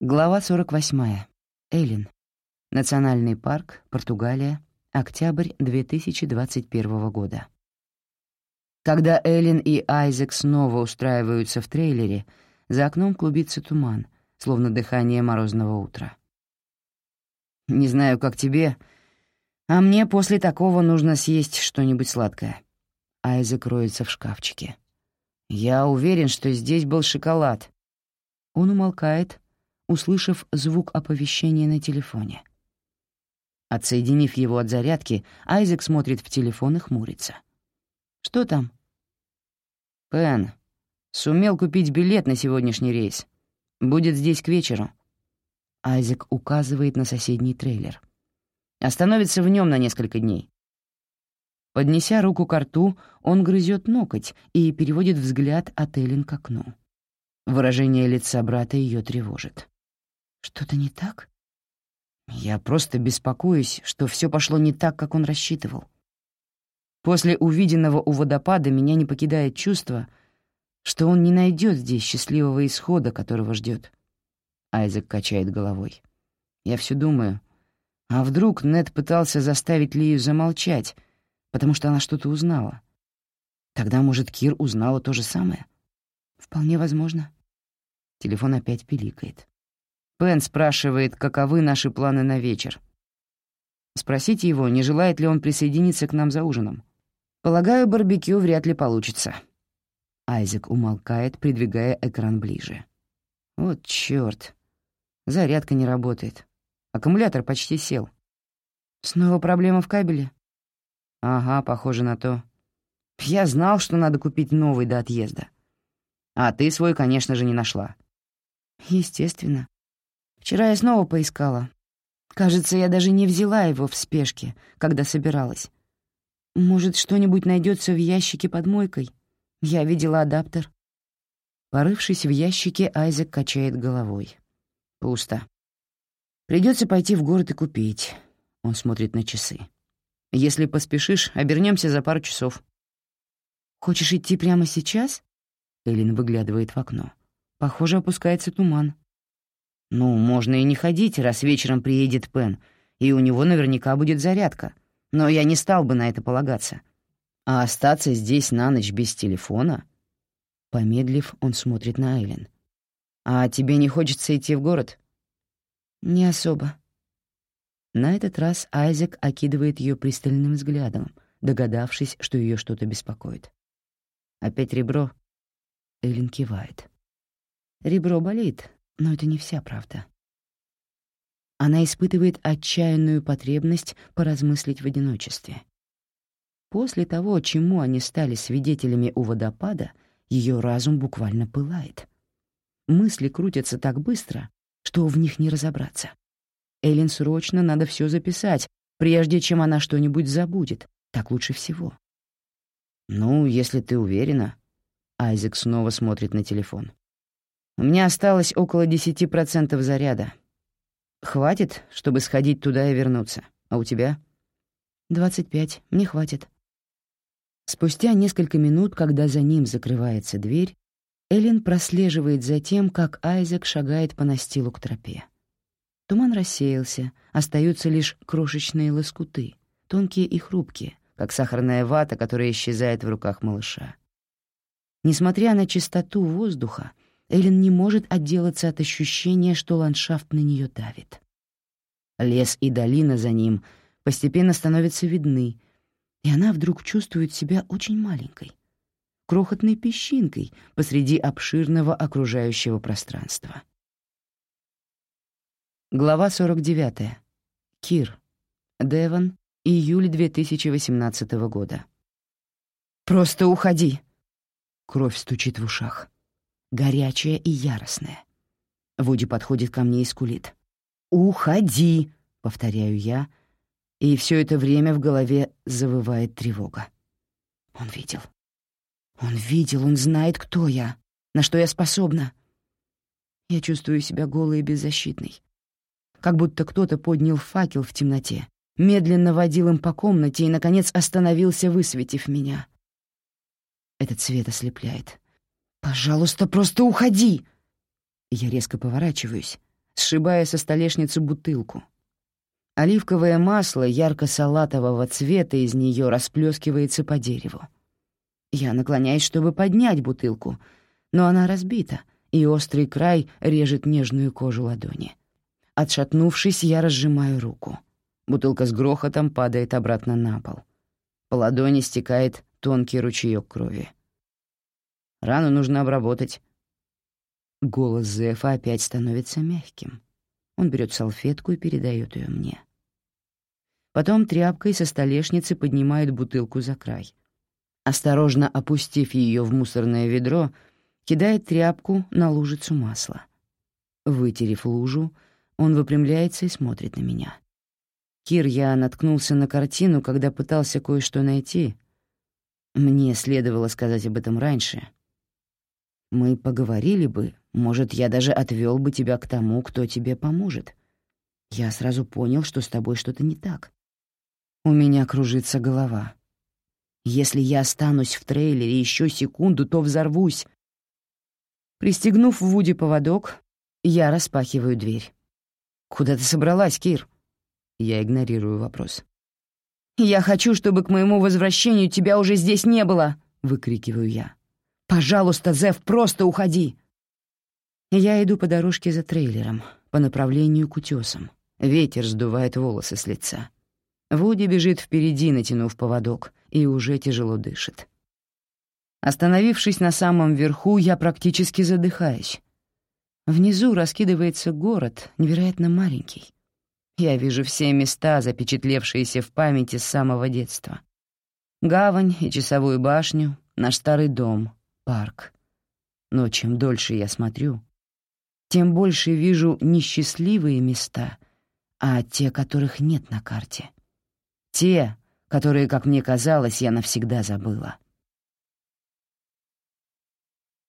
Глава 48. Эллин. Национальный парк, Португалия. Октябрь 2021 года. Когда Эллин и Айзек снова устраиваются в трейлере, за окном клубится туман, словно дыхание морозного утра. «Не знаю, как тебе, а мне после такого нужно съесть что-нибудь сладкое». Айзек роется в шкафчике. «Я уверен, что здесь был шоколад». Он умолкает, услышав звук оповещения на телефоне. Отсоединив его от зарядки, Айзек смотрит в телефон и хмурится. «Что там?» «Пен, сумел купить билет на сегодняшний рейс. Будет здесь к вечеру». Айзек указывает на соседний трейлер. «Остановится в нем на несколько дней». Поднеся руку к рту, он грызет ноготь и переводит взгляд от Эллен к окну. Выражение лица брата ее тревожит. Что-то не так? Я просто беспокоюсь, что все пошло не так, как он рассчитывал. После увиденного у водопада меня не покидает чувство, что он не найдет здесь счастливого исхода, которого ждет. Айзек качает головой. Я все думаю, а вдруг Нед пытался заставить Лию замолчать, потому что она что-то узнала? Тогда, может, Кир узнала то же самое? Вполне возможно. Телефон опять пиликает. Пен спрашивает, каковы наши планы на вечер. Спросите его, не желает ли он присоединиться к нам за ужином. Полагаю, барбекю вряд ли получится. Айзек умолкает, придвигая экран ближе. Вот чёрт. Зарядка не работает. Аккумулятор почти сел. Снова проблема в кабеле? Ага, похоже на то. Я знал, что надо купить новый до отъезда. А ты свой, конечно же, не нашла. Естественно. Вчера я снова поискала. Кажется, я даже не взяла его в спешке, когда собиралась. Может, что-нибудь найдется в ящике под мойкой? Я видела адаптер. Порывшись в ящике, Айзек качает головой. Пусто. Придется пойти в город и купить. Он смотрит на часы. Если поспешишь, обернемся за пару часов. Хочешь идти прямо сейчас? Элин выглядывает в окно. Похоже, опускается туман. Ну, можно и не ходить, раз вечером приедет Пен, и у него наверняка будет зарядка. Но я не стал бы на это полагаться. А остаться здесь на ночь без телефона? Помедлив, он смотрит на Айлен. «А тебе не хочется идти в город?» «Не особо». На этот раз Айзек окидывает ее пристальным взглядом, догадавшись, что ее что-то беспокоит. «Опять ребро?» Эллен кивает. «Ребро болит, но это не вся правда. Она испытывает отчаянную потребность поразмыслить в одиночестве. После того, чему они стали свидетелями у водопада, ее разум буквально пылает. Мысли крутятся так быстро, что в них не разобраться. Эллен срочно надо все записать, прежде чем она что-нибудь забудет. Так лучше всего. «Ну, если ты уверена...» Айзек снова смотрит на телефон. У меня осталось около 10% заряда. Хватит, чтобы сходить туда и вернуться. А у тебя? 25. Мне хватит. Спустя несколько минут, когда за ним закрывается дверь, Эллен прослеживает за тем, как Айзек шагает по настилу к тропе. Туман рассеялся, остаются лишь крошечные лоскуты, тонкие и хрупкие, как сахарная вата, которая исчезает в руках малыша. Несмотря на чистоту воздуха, Эллен не может отделаться от ощущения, что ландшафт на нее давит. Лес и долина за ним постепенно становятся видны, и она вдруг чувствует себя очень маленькой, крохотной песчинкой посреди обширного окружающего пространства. Глава 49. Кир. Девон. Июль 2018 года. «Просто уходи!» Кровь стучит в ушах горячая и яростная. Вуди подходит ко мне и скулит. «Уходи!» — повторяю я, и все это время в голове завывает тревога. Он видел. Он видел, он знает, кто я, на что я способна. Я чувствую себя голой и беззащитной. Как будто кто-то поднял факел в темноте, медленно водил им по комнате и, наконец, остановился, высветив меня. Этот свет ослепляет. «Пожалуйста, просто уходи!» Я резко поворачиваюсь, сшибая со столешницы бутылку. Оливковое масло ярко-салатового цвета из нее расплескивается по дереву. Я наклоняюсь, чтобы поднять бутылку, но она разбита, и острый край режет нежную кожу ладони. Отшатнувшись, я разжимаю руку. Бутылка с грохотом падает обратно на пол. По ладони стекает тонкий ручеёк крови. Рану нужно обработать. Голос Зефа опять становится мягким. Он берет салфетку и передает ее мне. Потом тряпкой со столешницы поднимает бутылку за край. Осторожно опустив ее в мусорное ведро, кидает тряпку на лужицу масла. Вытерев лужу, он выпрямляется и смотрит на меня. «Кир, я наткнулся на картину, когда пытался кое-что найти. Мне следовало сказать об этом раньше. Мы поговорили бы, может, я даже отвел бы тебя к тому, кто тебе поможет. Я сразу понял, что с тобой что-то не так. У меня кружится голова. Если я останусь в трейлере еще секунду, то взорвусь. Пристегнув Вуди поводок, я распахиваю дверь. «Куда ты собралась, Кир?» Я игнорирую вопрос. «Я хочу, чтобы к моему возвращению тебя уже здесь не было!» — выкрикиваю я. «Пожалуйста, Зев, просто уходи!» Я иду по дорожке за трейлером, по направлению к утесам. Ветер сдувает волосы с лица. Вуди бежит впереди, натянув поводок, и уже тяжело дышит. Остановившись на самом верху, я практически задыхаюсь. Внизу раскидывается город, невероятно маленький. Я вижу все места, запечатлевшиеся в памяти с самого детства. Гавань и часовую башню, наш старый дом, парк. Но чем дольше я смотрю, тем больше вижу несчастливые места, а те, которых нет на карте. Те, которые, как мне казалось, я навсегда забыла.